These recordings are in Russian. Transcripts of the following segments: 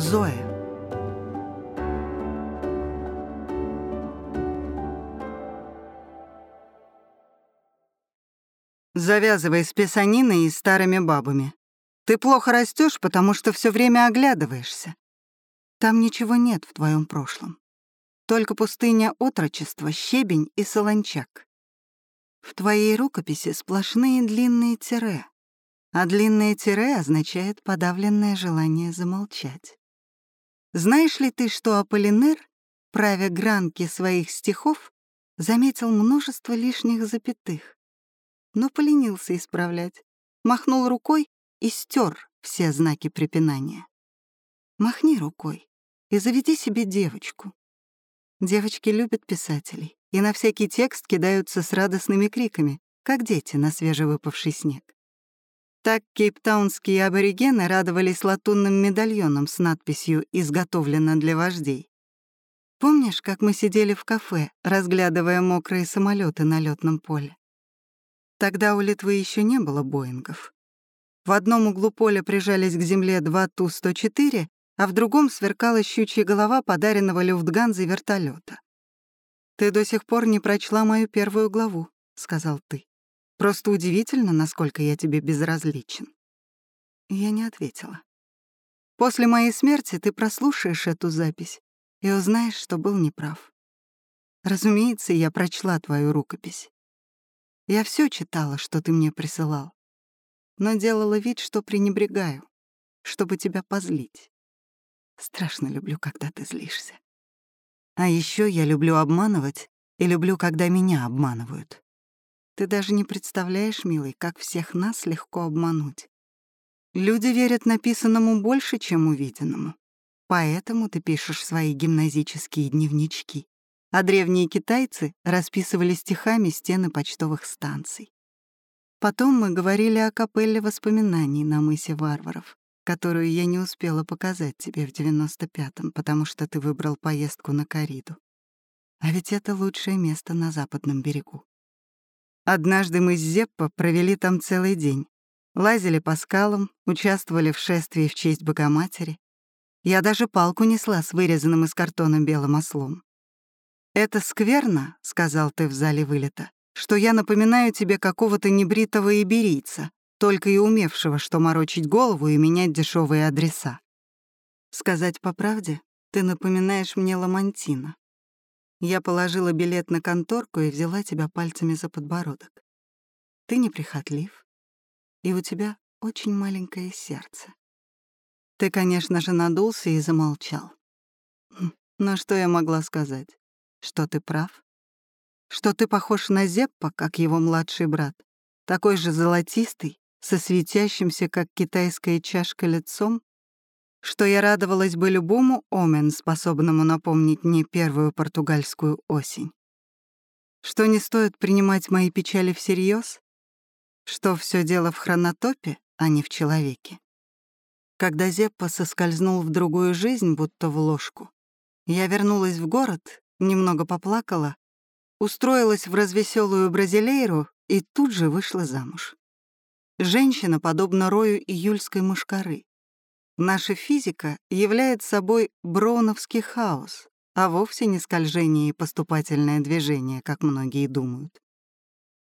Зоя. Завязывай с писаниной и старыми бабами. Ты плохо растешь, потому что все время оглядываешься. Там ничего нет в твоем прошлом. Только пустыня отрочества, щебень и солончак. В твоей рукописи сплошные длинные тире, а длинное тире означает подавленное желание замолчать. Знаешь ли ты, что Аполлинер, правя гранки своих стихов, заметил множество лишних запятых, но поленился исправлять, махнул рукой и стер все знаки препинания. Махни рукой и заведи себе девочку. Девочки любят писателей и на всякий текст кидаются с радостными криками, как дети на свежевыпавший снег. Так кейптаунские аборигены радовались латунным медальоном с надписью «Изготовлено для вождей». Помнишь, как мы сидели в кафе, разглядывая мокрые самолеты на летном поле? Тогда у Литвы еще не было Боингов. В одном углу поля прижались к земле два Ту-104, а в другом сверкала щучья голова подаренного Люфтганзе вертолета. «Ты до сих пор не прочла мою первую главу», — сказал ты. «Просто удивительно, насколько я тебе безразличен». Я не ответила. «После моей смерти ты прослушаешь эту запись и узнаешь, что был неправ. Разумеется, я прочла твою рукопись. Я все читала, что ты мне присылал, но делала вид, что пренебрегаю, чтобы тебя позлить. Страшно люблю, когда ты злишься. А еще я люблю обманывать и люблю, когда меня обманывают. Ты даже не представляешь, милый, как всех нас легко обмануть. Люди верят написанному больше, чем увиденному. Поэтому ты пишешь свои гимназические дневнички. А древние китайцы расписывали стихами стены почтовых станций. Потом мы говорили о капелле воспоминаний на мысе варваров которую я не успела показать тебе в 95-м, потому что ты выбрал поездку на Кариду. А ведь это лучшее место на западном берегу. Однажды мы с Зеппо провели там целый день. Лазили по скалам, участвовали в шествии в честь Богоматери. Я даже палку несла с вырезанным из картона белым ослом. «Это скверно», — сказал ты в зале вылета, «что я напоминаю тебе какого-то небритого иберийца, только и умевшего, что морочить голову и менять дешевые адреса. Сказать по правде, ты напоминаешь мне Ламантина. Я положила билет на конторку и взяла тебя пальцами за подбородок. Ты неприхотлив, и у тебя очень маленькое сердце. Ты, конечно же, надулся и замолчал. Хм, но что я могла сказать? Что ты прав? Что ты похож на Зеппа, как его младший брат, такой же золотистый со светящимся, как китайская чашка, лицом, что я радовалась бы любому омен, способному напомнить мне первую португальскую осень. Что не стоит принимать мои печали всерьез, что все дело в хронотопе, а не в человеке. Когда Зеппа соскользнул в другую жизнь, будто в ложку, я вернулась в город, немного поплакала, устроилась в развеселую бразилейру и тут же вышла замуж. Женщина подобна рою июльской мушкары. Наша физика является собой броуновский хаос, а вовсе не скольжение и поступательное движение, как многие думают.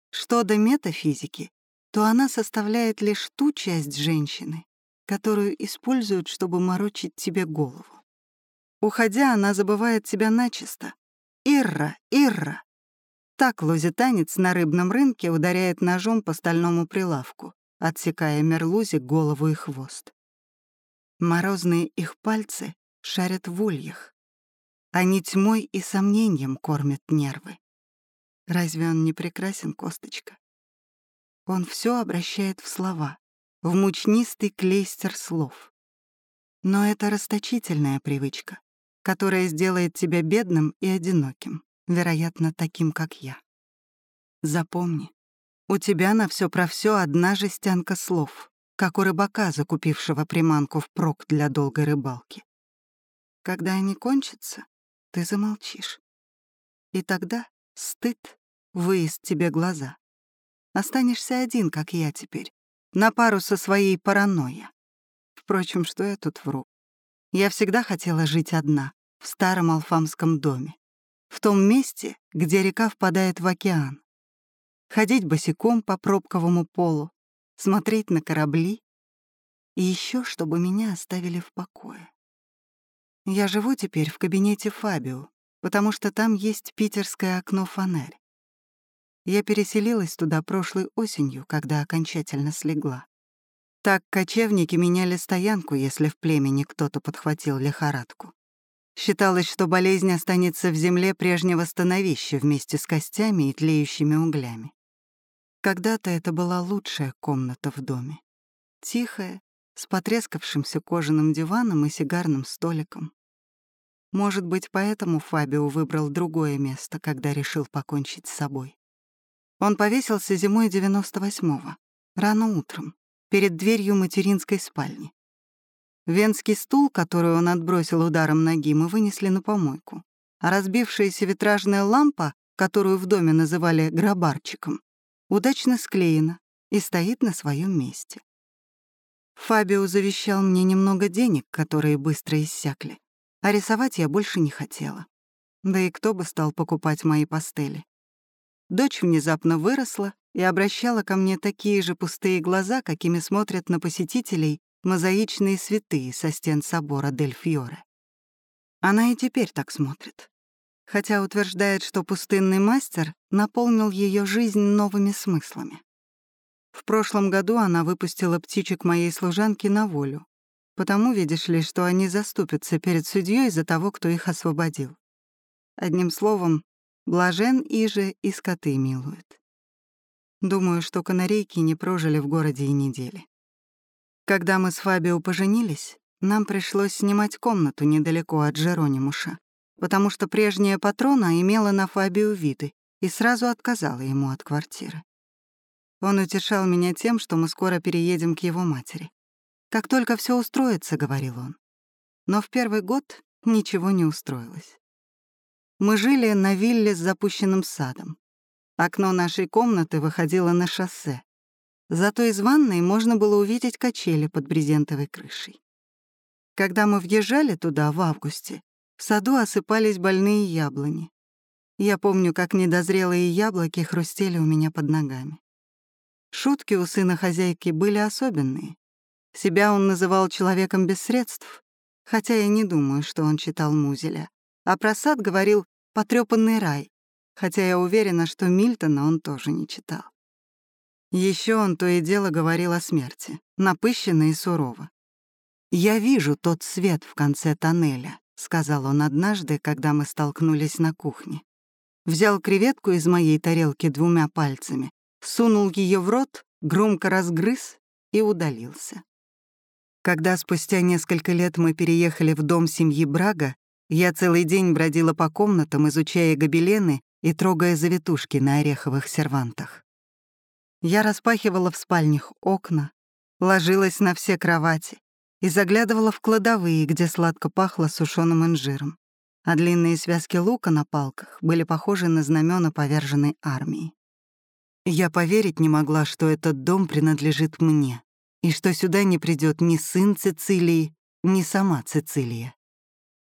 Что до метафизики, то она составляет лишь ту часть женщины, которую используют, чтобы морочить тебе голову. Уходя, она забывает тебя начисто. «Ирра! Ирра!» Так лузитанец на рыбном рынке ударяет ножом по стальному прилавку, отсекая мерлузе голову и хвост. Морозные их пальцы шарят в ульях. Они тьмой и сомнением кормят нервы. Разве он не прекрасен, косточка? Он все обращает в слова, в мучнистый клейстер слов. Но это расточительная привычка, которая сделает тебя бедным и одиноким, вероятно, таким, как я. Запомни, у тебя на все про все одна жестянка слов, как у рыбака, закупившего приманку впрок для долгой рыбалки. Когда они кончатся, ты замолчишь. И тогда стыд выезд тебе глаза. Останешься один, как я теперь, на пару со своей паранойя. Впрочем, что я тут вру? Я всегда хотела жить одна, в старом алфамском доме, в том месте, где река впадает в океан. Ходить босиком по пробковому полу, смотреть на корабли и еще, чтобы меня оставили в покое. Я живу теперь в кабинете Фабио, потому что там есть питерское окно-фонарь. Я переселилась туда прошлой осенью, когда окончательно слегла. Так кочевники меняли стоянку, если в племени кто-то подхватил лихорадку. Считалось, что болезнь останется в земле прежнего становища вместе с костями и тлеющими углями. Когда-то это была лучшая комната в доме. Тихая, с потрескавшимся кожаным диваном и сигарным столиком. Может быть, поэтому Фабио выбрал другое место, когда решил покончить с собой. Он повесился зимой 98-го, рано утром, перед дверью материнской спальни. Венский стул, который он отбросил ударом ноги, мы вынесли на помойку, а разбившаяся витражная лампа, которую в доме называли гробарчиком, удачно склеена и стоит на своем месте. Фабио завещал мне немного денег, которые быстро иссякли, а рисовать я больше не хотела. Да и кто бы стал покупать мои пастели? Дочь внезапно выросла и обращала ко мне такие же пустые глаза, какими смотрят на посетителей мозаичные святые со стен собора Дель Фьоре. Она и теперь так смотрит, хотя утверждает, что пустынный мастер наполнил ее жизнь новыми смыслами. В прошлом году она выпустила птичек моей служанки на волю, потому, видишь ли, что они заступятся перед судьей за того, кто их освободил. Одним словом, Блажен иже и скоты милуют. Думаю, что канарейки не прожили в городе и недели. Когда мы с Фабио поженились, нам пришлось снимать комнату недалеко от Жеронимуша, потому что прежняя патрона имела на Фабио виды и сразу отказала ему от квартиры. Он утешал меня тем, что мы скоро переедем к его матери. «Как только все устроится», — говорил он. Но в первый год ничего не устроилось. Мы жили на вилле с запущенным садом. Окно нашей комнаты выходило на шоссе. Зато из ванной можно было увидеть качели под брезентовой крышей. Когда мы въезжали туда в августе, в саду осыпались больные яблони. Я помню, как недозрелые яблоки хрустели у меня под ногами. Шутки у сына хозяйки были особенные. Себя он называл человеком без средств, хотя я не думаю, что он читал Музеля. А про сад говорил потрёпанный рай, хотя я уверена, что Мильтона он тоже не читал. Еще он то и дело говорил о смерти, напыщенно и сурово. «Я вижу тот свет в конце тоннеля», — сказал он однажды, когда мы столкнулись на кухне. Взял креветку из моей тарелки двумя пальцами, сунул ее в рот, громко разгрыз и удалился. Когда спустя несколько лет мы переехали в дом семьи Брага, я целый день бродила по комнатам, изучая гобелены и трогая завитушки на ореховых сервантах. Я распахивала в спальнях окна, ложилась на все кровати и заглядывала в кладовые, где сладко пахло сушеным инжиром, а длинные связки лука на палках были похожи на знамена поверженной армии. Я поверить не могла, что этот дом принадлежит мне, и что сюда не придет ни сын Цицилии, ни сама Цицилия.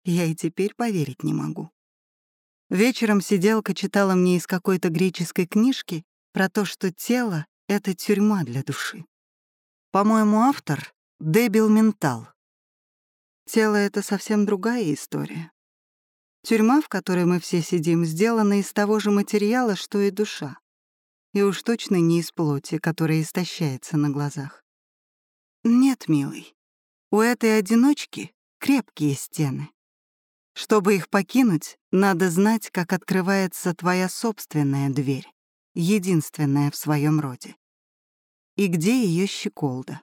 Я и теперь поверить не могу. Вечером сиделка читала мне из какой-то греческой книжки про то, что тело — это тюрьма для души. По-моему, автор — Дебил Ментал. Тело — это совсем другая история. Тюрьма, в которой мы все сидим, сделана из того же материала, что и душа. И уж точно не из плоти, которая истощается на глазах. Нет, милый, у этой одиночки крепкие стены. Чтобы их покинуть, надо знать, как открывается твоя собственная дверь, единственная в своем роде. И где ее щеколда.